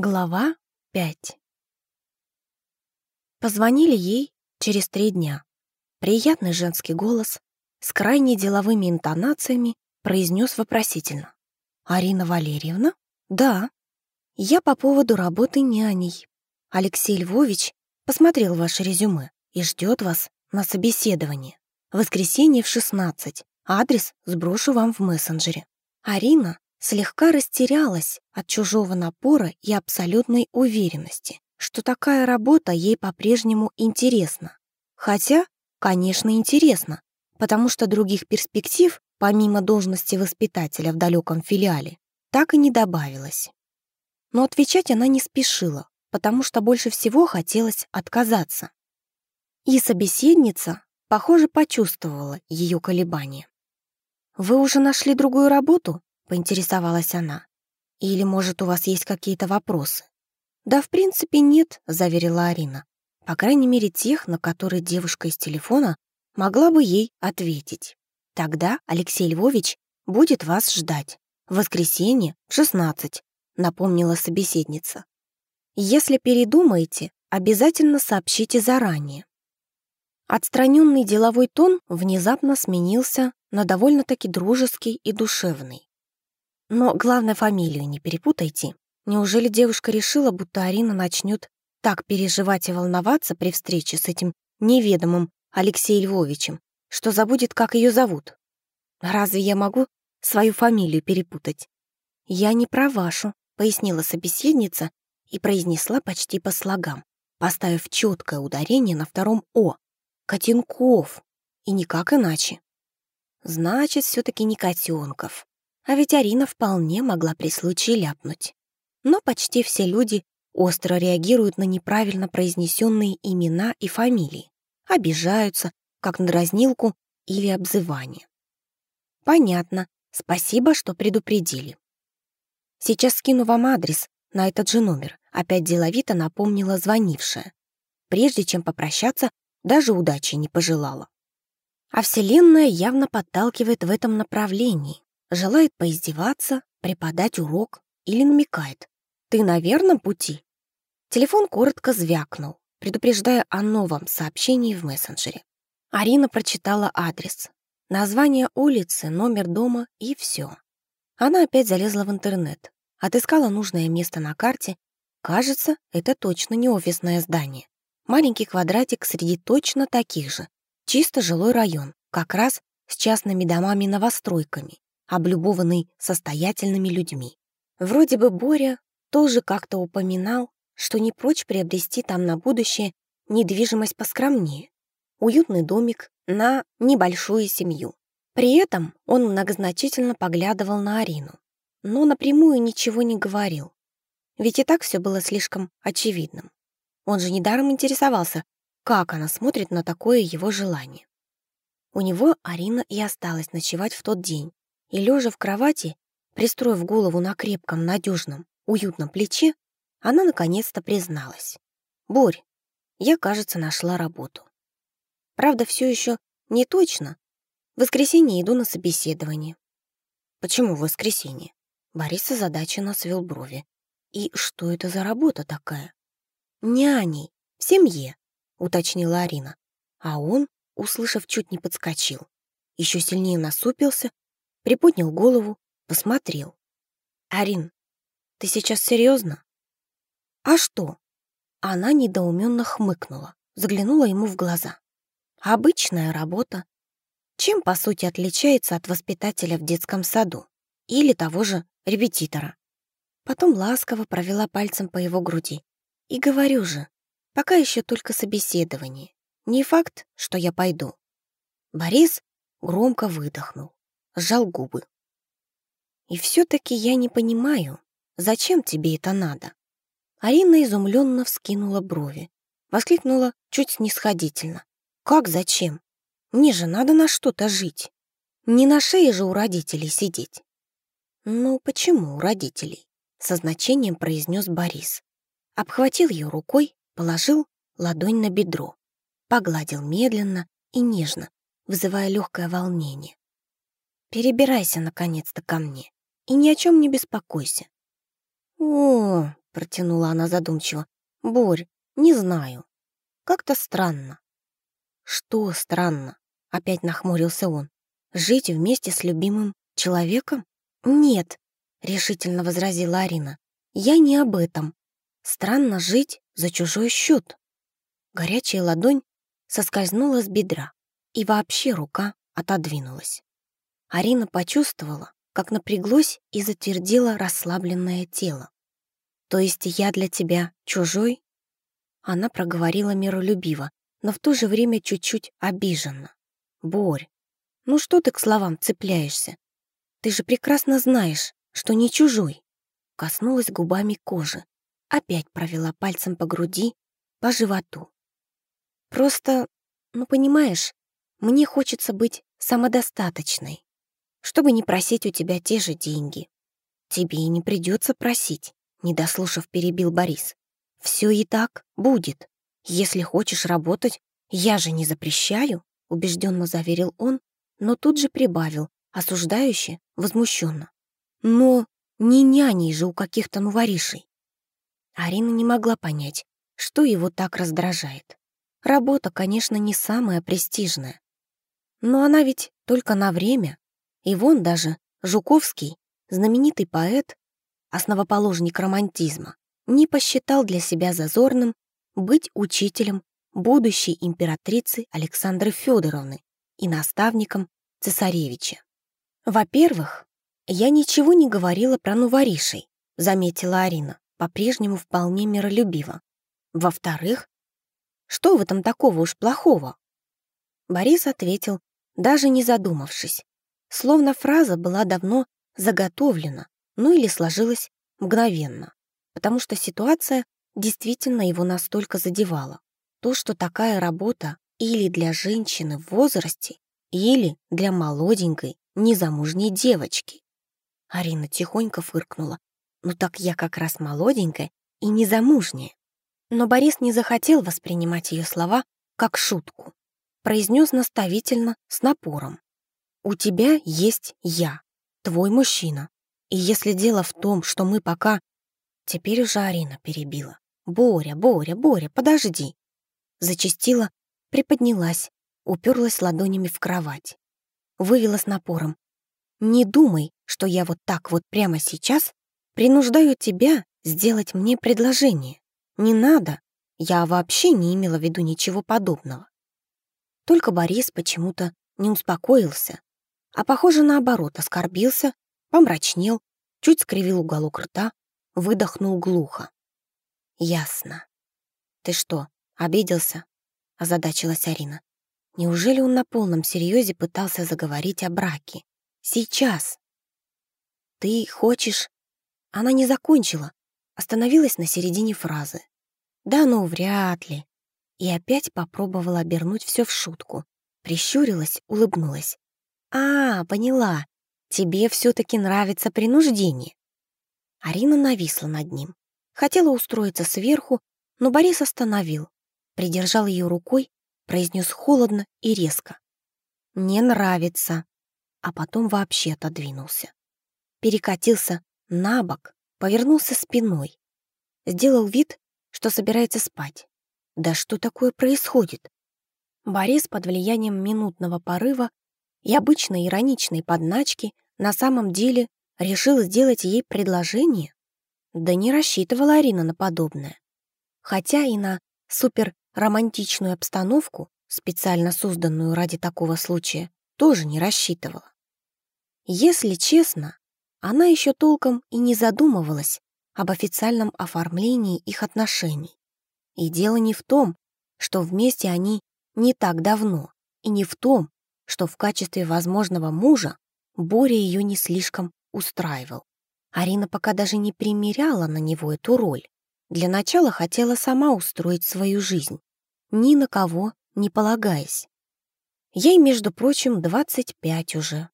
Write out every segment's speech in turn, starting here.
Глава 5 Позвонили ей через три дня. Приятный женский голос с крайне деловыми интонациями произнес вопросительно. «Арина Валерьевна?» «Да. Я по поводу работы няней. Алексей Львович посмотрел ваше резюме и ждет вас на собеседование. Воскресенье в 16. Адрес сброшу вам в мессенджере. Арина слегка растерялась от чужого напора и абсолютной уверенности, что такая работа ей по-прежнему интересна. Хотя, конечно, интересно, потому что других перспектив, помимо должности воспитателя в далеком филиале, так и не добавилось. Но отвечать она не спешила, потому что больше всего хотелось отказаться. И собеседница, похоже, почувствовала ее колебания. «Вы уже нашли другую работу?» Поинтересовалась она. «Или, может, у вас есть какие-то вопросы?» «Да, в принципе, нет», — заверила Арина. По крайней мере, тех, на которые девушка из телефона могла бы ей ответить. «Тогда Алексей Львович будет вас ждать. В воскресенье в 16», — напомнила собеседница. «Если передумаете, обязательно сообщите заранее». Отстраненный деловой тон внезапно сменился на довольно-таки дружеский и душевный. Но главное, фамилию не перепутайте. Неужели девушка решила, будто Арина начнет так переживать и волноваться при встрече с этим неведомым Алексеем Львовичем, что забудет, как ее зовут? Разве я могу свою фамилию перепутать? Я не про вашу, пояснила собеседница и произнесла почти по слогам, поставив четкое ударение на втором «о». Котенков. И никак иначе. Значит, все таки не котенков. А ведь Арина вполне могла при случае ляпнуть. Но почти все люди остро реагируют на неправильно произнесенные имена и фамилии, обижаются, как на дразнилку или обзывание. Понятно. Спасибо, что предупредили. Сейчас скину вам адрес на этот же номер, опять деловито напомнила звонившая. Прежде чем попрощаться, даже удачи не пожелала. А Вселенная явно подталкивает в этом направлении. Желает поиздеваться, преподать урок или намекает. «Ты на верном пути?» Телефон коротко звякнул, предупреждая о новом сообщении в мессенджере. Арина прочитала адрес, название улицы, номер дома и все. Она опять залезла в интернет, отыскала нужное место на карте. Кажется, это точно не офисное здание. Маленький квадратик среди точно таких же. Чисто жилой район, как раз с частными домами-новостройками облюбованный состоятельными людьми. Вроде бы Боря тоже как-то упоминал, что не прочь приобрести там на будущее недвижимость поскромнее, уютный домик на небольшую семью. При этом он многозначительно поглядывал на Арину, но напрямую ничего не говорил. Ведь и так все было слишком очевидным. Он же недаром интересовался, как она смотрит на такое его желание. У него Арина и осталась ночевать в тот день, и, лежа в кровати, пристроив голову на крепком, надежном, уютном плече, она наконец-то призналась. «Борь, я, кажется, нашла работу. Правда, все еще не точно. В воскресенье иду на собеседование». «Почему в воскресенье?» Борис озадаченно свел брови. «И что это за работа такая?» «Няней, в семье», — уточнила Арина. А он, услышав, чуть не подскочил. Еще сильнее насупился приподнял голову, посмотрел. «Арин, ты сейчас серьезно? «А что?» Она недоуменно хмыкнула, заглянула ему в глаза. «Обычная работа. Чем, по сути, отличается от воспитателя в детском саду или того же репетитора?» Потом ласково провела пальцем по его груди. «И говорю же, пока еще только собеседование. Не факт, что я пойду». Борис громко выдохнул сжал губы. «И все-таки я не понимаю, зачем тебе это надо?» Арина изумленно вскинула брови, воскликнула чуть снисходительно. «Как зачем? Мне же надо на что-то жить. Не на шее же у родителей сидеть». «Ну, почему у родителей?» со значением произнес Борис. Обхватил ее рукой, положил ладонь на бедро, погладил медленно и нежно, вызывая легкое волнение. Перебирайся наконец-то ко мне и ни о чем не беспокойся. О, протянула она задумчиво. «Борь, не знаю. Как-то странно». «Что странно?» — опять нахмурился он. «Жить вместе с любимым человеком? Нет», — решительно возразила Арина. «Я не об этом. Странно жить за чужой счет». Горячая ладонь соскользнула с бедра, и вообще рука отодвинулась. Арина почувствовала, как напряглось и затвердело расслабленное тело. «То есть я для тебя чужой?» Она проговорила миролюбиво, но в то же время чуть-чуть обиженно. «Борь, ну что ты к словам цепляешься? Ты же прекрасно знаешь, что не чужой». Коснулась губами кожи, опять провела пальцем по груди, по животу. «Просто, ну понимаешь, мне хочется быть самодостаточной, чтобы не просить у тебя те же деньги. Тебе и не придется просить, не дослушав, перебил Борис. Все и так будет. Если хочешь работать, я же не запрещаю, убежденно заверил он, но тут же прибавил, осуждающе, возмущенно. Но не няней же у каких-то новоришей. Арина не могла понять, что его так раздражает. Работа, конечно, не самая престижная. Но она ведь только на время. И вон даже Жуковский, знаменитый поэт, основоположник романтизма, не посчитал для себя зазорным быть учителем будущей императрицы Александры Федоровны и наставником цесаревича. Во-первых, я ничего не говорила про новоришей, заметила Арина, по-прежнему вполне миролюбиво. Во-вторых, что в этом такого уж плохого? Борис ответил даже не задумавшись. Словно фраза была давно заготовлена, ну или сложилась мгновенно, потому что ситуация действительно его настолько задевала. То, что такая работа или для женщины в возрасте, или для молоденькой, незамужней девочки. Арина тихонько фыркнула. «Ну так я как раз молоденькая и незамужняя». Но Борис не захотел воспринимать ее слова как шутку произнес наставительно, с напором. «У тебя есть я, твой мужчина. И если дело в том, что мы пока...» Теперь уже Арина перебила. «Боря, Боря, Боря, подожди!» Зачастила, приподнялась, уперлась ладонями в кровать. Вывела с напором. «Не думай, что я вот так вот прямо сейчас принуждаю тебя сделать мне предложение. Не надо. Я вообще не имела в виду ничего подобного. Только Борис почему-то не успокоился, а, похоже, наоборот, оскорбился, помрачнел, чуть скривил уголок рта, выдохнул глухо. «Ясно. Ты что, обиделся?» — озадачилась Арина. Неужели он на полном серьезе пытался заговорить о браке? Сейчас. Ты хочешь... Она не закончила, остановилась на середине фразы. Да ну, вряд ли и опять попробовала обернуть все в шутку. Прищурилась, улыбнулась. «А, поняла. Тебе все-таки нравится принуждение». Арина нависла над ним. Хотела устроиться сверху, но Борис остановил. Придержал ее рукой, произнес холодно и резко. «Не нравится». А потом вообще отодвинулся. Перекатился на бок, повернулся спиной. Сделал вид, что собирается спать. Да что такое происходит? Борис под влиянием минутного порыва и обычной ироничной подначки на самом деле решил сделать ей предложение? Да не рассчитывала Арина на подобное. Хотя и на суперромантичную обстановку, специально созданную ради такого случая, тоже не рассчитывала. Если честно, она еще толком и не задумывалась об официальном оформлении их отношений. И дело не в том, что вместе они не так давно, и не в том, что в качестве возможного мужа Боря ее не слишком устраивал. Арина пока даже не примеряла на него эту роль. Для начала хотела сама устроить свою жизнь, ни на кого не полагаясь. Ей, между прочим, 25 уже.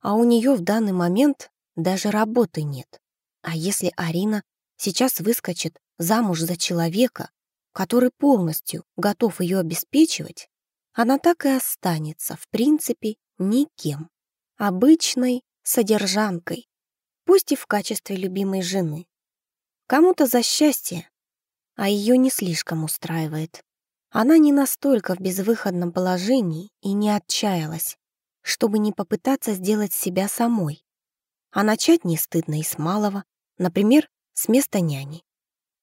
А у нее в данный момент даже работы нет. А если Арина сейчас выскочит замуж за человека, который полностью готов ее обеспечивать, она так и останется, в принципе, никем. Обычной содержанкой, пусть и в качестве любимой жены. Кому-то за счастье, а ее не слишком устраивает. Она не настолько в безвыходном положении и не отчаялась, чтобы не попытаться сделать себя самой. А начать не стыдно и с малого, например, с места няни.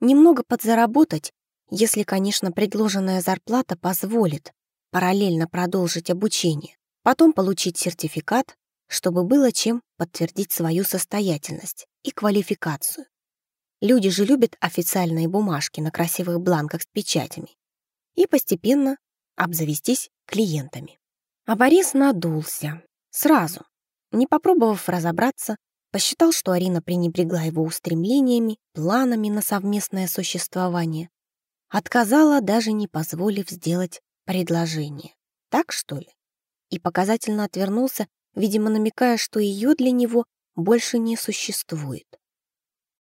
Немного подзаработать, если, конечно, предложенная зарплата позволит параллельно продолжить обучение, потом получить сертификат, чтобы было чем подтвердить свою состоятельность и квалификацию. Люди же любят официальные бумажки на красивых бланках с печатями. И постепенно обзавестись клиентами. А Борис надулся. Сразу. Не попробовав разобраться, посчитал, что Арина пренебрегла его устремлениями, планами на совместное существование. Отказала, даже не позволив сделать предложение. Так, что ли? И показательно отвернулся, видимо, намекая, что ее для него больше не существует.